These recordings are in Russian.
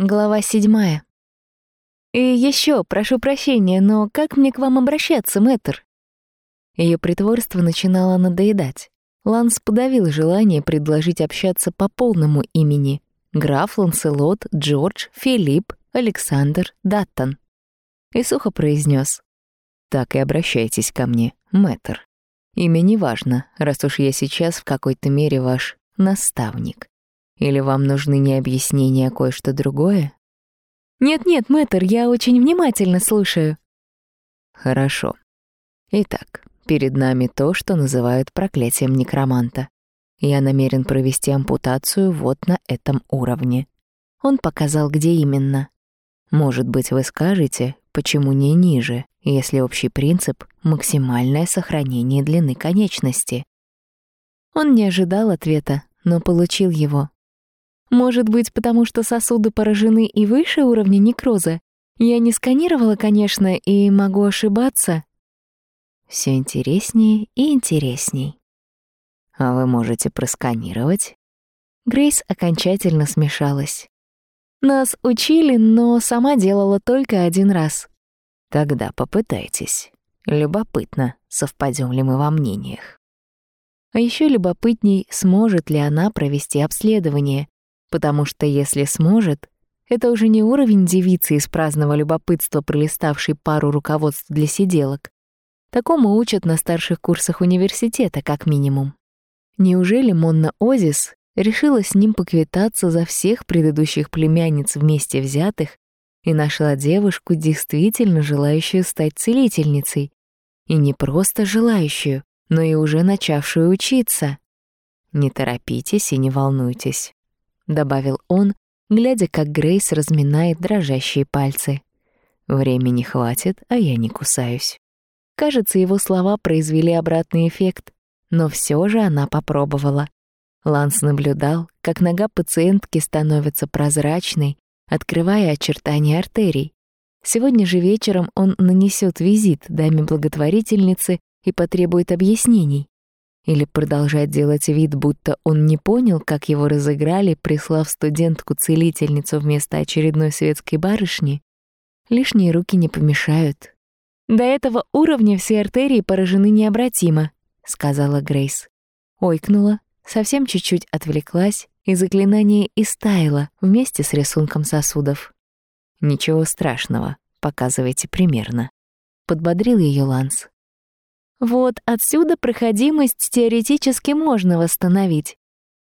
Глава седьмая. «И еще, прошу прощения, но как мне к вам обращаться, мэтр?» Ее притворство начинало надоедать. Ланс подавил желание предложить общаться по полному имени. Граф Ланселот, Джордж, Филипп, Александр, Даттон. И сухо произнес: «Так и обращайтесь ко мне, мэтр. Имя не важно, раз уж я сейчас в какой-то мере ваш наставник. Или вам нужны не объяснения, а кое-что другое? Нет-нет, мэтр, я очень внимательно слушаю. Хорошо. Итак, перед нами то, что называют проклятием некроманта. Я намерен провести ампутацию вот на этом уровне. Он показал, где именно. Может быть, вы скажете, почему не ниже, если общий принцип — максимальное сохранение длины конечности? Он не ожидал ответа, но получил его. Может быть, потому что сосуды поражены и выше уровня некроза? Я не сканировала, конечно, и могу ошибаться. Все интереснее и интересней. А вы можете просканировать? Грейс окончательно смешалась. Нас учили, но сама делала только один раз. Тогда попытайтесь. Любопытно, совпадем ли мы во мнениях. А еще любопытней, сможет ли она провести обследование, Потому что если сможет, это уже не уровень девицы из праздного любопытства, пролиставшей пару руководств для сиделок. Такому учат на старших курсах университета, как минимум. Неужели Монна Озис решила с ним поквитаться за всех предыдущих племянниц вместе взятых и нашла девушку, действительно желающую стать целительницей? И не просто желающую, но и уже начавшую учиться. Не торопитесь и не волнуйтесь добавил он, глядя, как Грейс разминает дрожащие пальцы. Времени хватит, а я не кусаюсь. Кажется, его слова произвели обратный эффект, но все же она попробовала. Ланс наблюдал, как нога пациентки становится прозрачной, открывая очертания артерий. Сегодня же вечером он нанесет визит даме-благотворительнице и потребует объяснений. Или продолжать делать вид, будто он не понял, как его разыграли, прислав студентку-целительницу вместо очередной светской барышни? Лишние руки не помешают. «До этого уровня все артерии поражены необратимо», — сказала Грейс. Ойкнула, совсем чуть-чуть отвлеклась, и заклинание истаяло вместе с рисунком сосудов. «Ничего страшного, показывайте примерно», — подбодрил ее Ланс. Вот отсюда проходимость теоретически можно восстановить.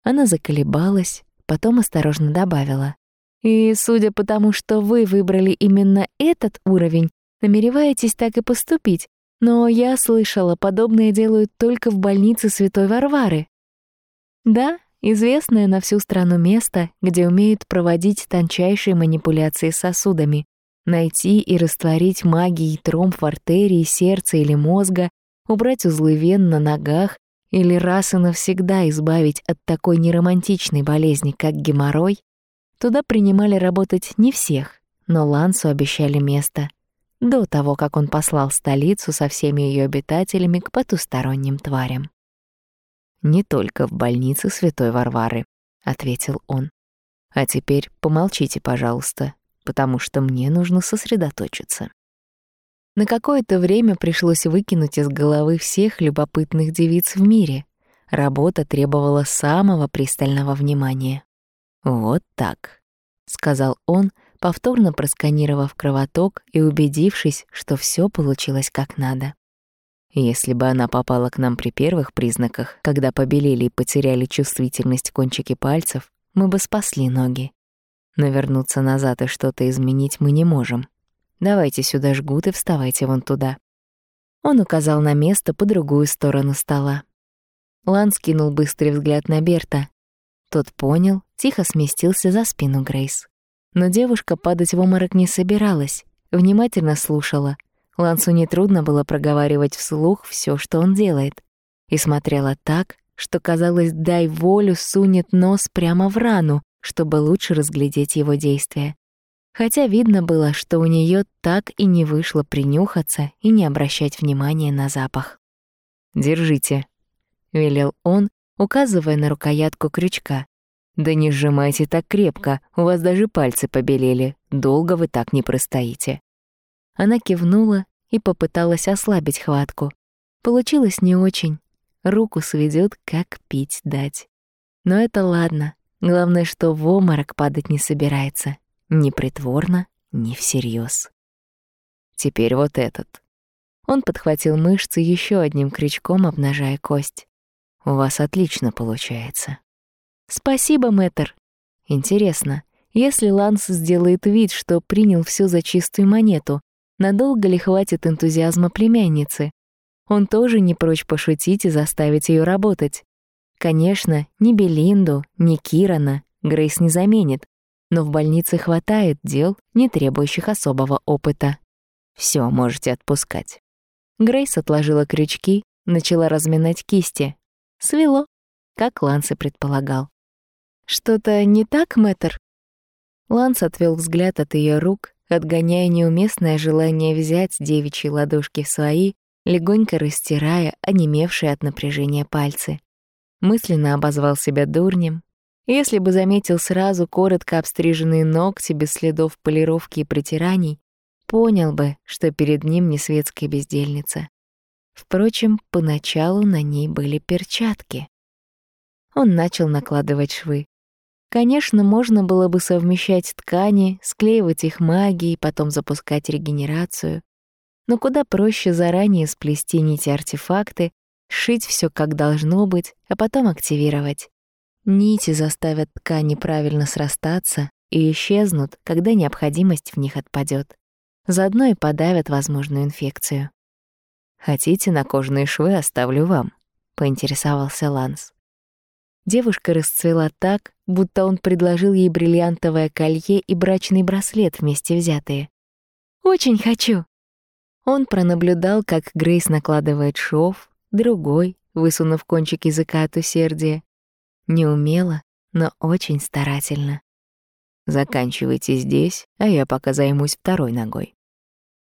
Она заколебалась, потом осторожно добавила. И судя по тому, что вы выбрали именно этот уровень, намереваетесь так и поступить. Но я слышала, подобное делают только в больнице Святой Варвары. Да, известное на всю страну место, где умеют проводить тончайшие манипуляции с сосудами, найти и растворить магией тромб в артерии, сердца или мозга, убрать узлы вен на ногах или раз и навсегда избавить от такой неромантичной болезни, как геморрой, туда принимали работать не всех, но Лансу обещали место до того, как он послал столицу со всеми ее обитателями к потусторонним тварям. «Не только в больнице Святой Варвары», — ответил он. «А теперь помолчите, пожалуйста, потому что мне нужно сосредоточиться». На какое-то время пришлось выкинуть из головы всех любопытных девиц в мире. Работа требовала самого пристального внимания. «Вот так», — сказал он, повторно просканировав кровоток и убедившись, что все получилось как надо. Если бы она попала к нам при первых признаках, когда побелели и потеряли чувствительность кончики пальцев, мы бы спасли ноги. Но вернуться назад и что-то изменить мы не можем. Давайте сюда жгут и вставайте вон туда». Он указал на место по другую сторону стола. Лан скинул быстрый взгляд на Берта. Тот понял, тихо сместился за спину Грейс. Но девушка падать в обморок не собиралась, внимательно слушала. Лансу нетрудно было проговаривать вслух все, что он делает. И смотрела так, что, казалось, дай волю, сунет нос прямо в рану, чтобы лучше разглядеть его действия хотя видно было, что у нее так и не вышло принюхаться и не обращать внимания на запах. «Держите», — велел он, указывая на рукоятку крючка. «Да не сжимайте так крепко, у вас даже пальцы побелели. Долго вы так не простоите». Она кивнула и попыталась ослабить хватку. Получилось не очень. Руку сведет, как пить дать. Но это ладно. Главное, что в обморок падать не собирается. Ни притворно, ни всерьез. Теперь вот этот. Он подхватил мышцы еще одним крючком, обнажая кость. У вас отлично получается. Спасибо, мэтр. Интересно, если Ланс сделает вид, что принял все за чистую монету, надолго ли хватит энтузиазма племянницы? Он тоже не прочь пошутить и заставить ее работать. Конечно, ни Белинду, ни Кирана Грейс не заменит, но в больнице хватает дел, не требующих особого опыта. Все можете отпускать. Грейс отложила крючки, начала разминать кисти. Свело, как Ланс и предполагал. «Что-то не так, мэтр?» Ланс отвел взгляд от ее рук, отгоняя неуместное желание взять девичьи ладошки в свои, легонько растирая онемевшие от напряжения пальцы. Мысленно обозвал себя дурнем. Если бы заметил сразу коротко обстриженные ногти без следов полировки и притираний, понял бы, что перед ним не светская бездельница. Впрочем, поначалу на ней были перчатки. Он начал накладывать швы. Конечно, можно было бы совмещать ткани, склеивать их магией, потом запускать регенерацию. Но куда проще заранее сплести нити-артефакты, сшить все как должно быть, а потом активировать. Нити заставят ткани правильно срастаться и исчезнут, когда необходимость в них отпадет. Заодно и подавят возможную инфекцию. «Хотите, на кожные швы оставлю вам?» — поинтересовался Ланс. Девушка расцвела так, будто он предложил ей бриллиантовое колье и брачный браслет вместе взятые. «Очень хочу!» Он пронаблюдал, как Грейс накладывает шов, другой, высунув кончик языка от усердия. Неумело, но очень старательно. «Заканчивайте здесь, а я пока займусь второй ногой».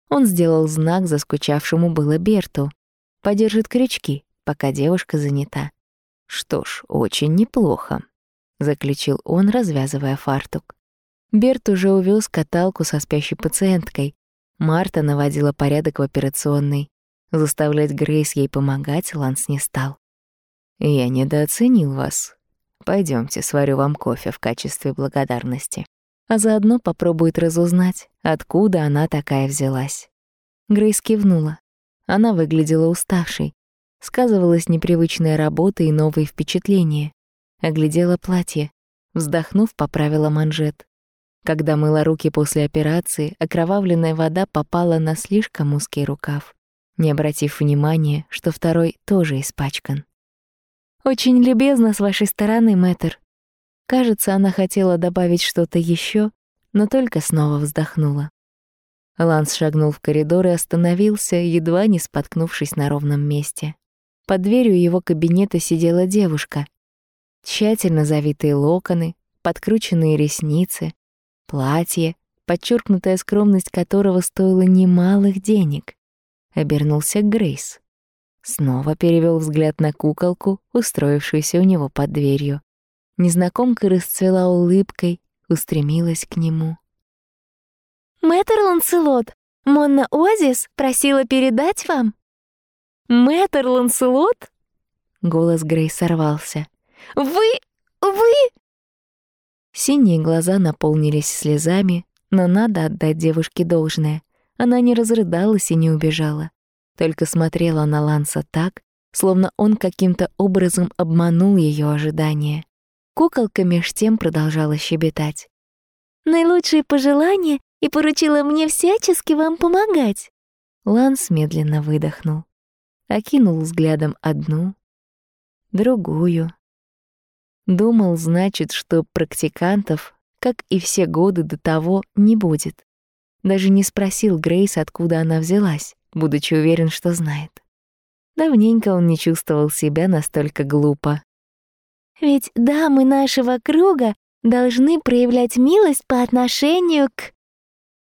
Он сделал знак заскучавшему было Берту. Подержит крючки, пока девушка занята. «Что ж, очень неплохо», — заключил он, развязывая фартук. Берт уже увез каталку со спящей пациенткой, Марта наводила порядок в операционной. Заставлять Грейс ей помогать Ланс не стал. «Я недооценил вас. Пойдемте, сварю вам кофе в качестве благодарности. А заодно попробует разузнать, откуда она такая взялась». Грейс кивнула. Она выглядела уставшей. Сказывалась непривычная работа и новые впечатления. Оглядела платье. Вздохнув, поправила манжет. Когда мыла руки после операции, окровавленная вода попала на слишком узкий рукав, не обратив внимания, что второй тоже испачкан. «Очень любезно с вашей стороны, мэтр». Кажется, она хотела добавить что-то еще, но только снова вздохнула. Ланс шагнул в коридор и остановился, едва не споткнувшись на ровном месте. Под дверью его кабинета сидела девушка. Тщательно завитые локоны, подкрученные ресницы, Платье, подчеркнутая скромность которого стоила немалых денег. Обернулся Грейс. Снова перевел взгляд на куколку, устроившуюся у него под дверью. Незнакомка расцвела улыбкой, устремилась к нему. «Мэтр Ланселот, Монна Озис просила передать вам». «Мэтр Ланселот?» Голос Грейс сорвался. «Вы... вы...» Синие глаза наполнились слезами, но надо отдать девушке должное. Она не разрыдалась и не убежала, только смотрела на Ланса так, словно он каким-то образом обманул ее ожидания. Куколка меж тем продолжала щебетать. «Наилучшие пожелания и поручила мне всячески вам помогать». Ланс медленно выдохнул, окинул взглядом одну, другую, Думал, значит, что практикантов, как и все годы до того, не будет. Даже не спросил Грейс, откуда она взялась, будучи уверен, что знает. Давненько он не чувствовал себя настолько глупо. «Ведь дамы нашего круга должны проявлять милость по отношению к...»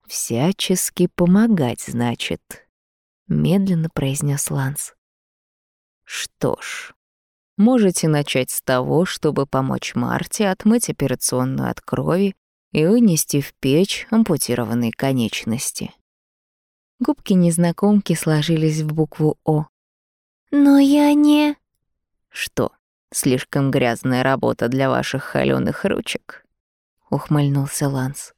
«Всячески помогать, значит», — медленно произнес Ланс. «Что ж, Можете начать с того, чтобы помочь Марте отмыть операционную от крови и вынести в печь ампутированные конечности. Губки незнакомки сложились в букву «О». «Но я не...» «Что, слишком грязная работа для ваших холёных ручек?» — ухмыльнулся Ланс.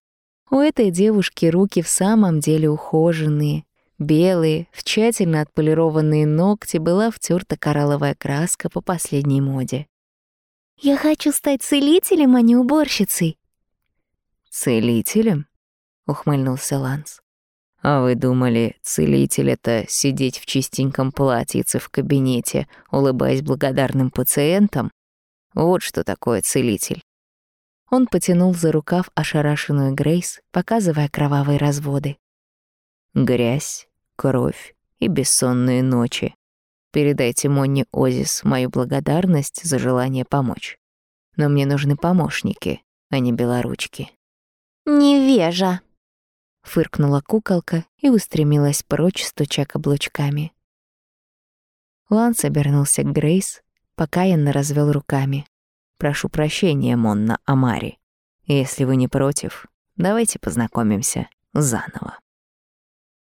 У этой девушки руки в самом деле ухоженные, белые, в тщательно отполированные ногти была втерта коралловая краска по последней моде. «Я хочу стать целителем, а не уборщицей». «Целителем?» — ухмыльнулся Ланс. «А вы думали, целитель — это сидеть в чистеньком платьице в кабинете, улыбаясь благодарным пациентам? Вот что такое целитель». Он потянул за рукав ошарашенную Грейс, показывая кровавые разводы. «Грязь, кровь и бессонные ночи. Передайте Монни Озис мою благодарность за желание помочь. Но мне нужны помощники, а не белоручки». «Невежа!» — фыркнула куколка и устремилась прочь, стуча каблучками. Ланс обернулся к Грейс, покаянно развел руками. «Прошу прощения, Монна Амари. Если вы не против, давайте познакомимся заново».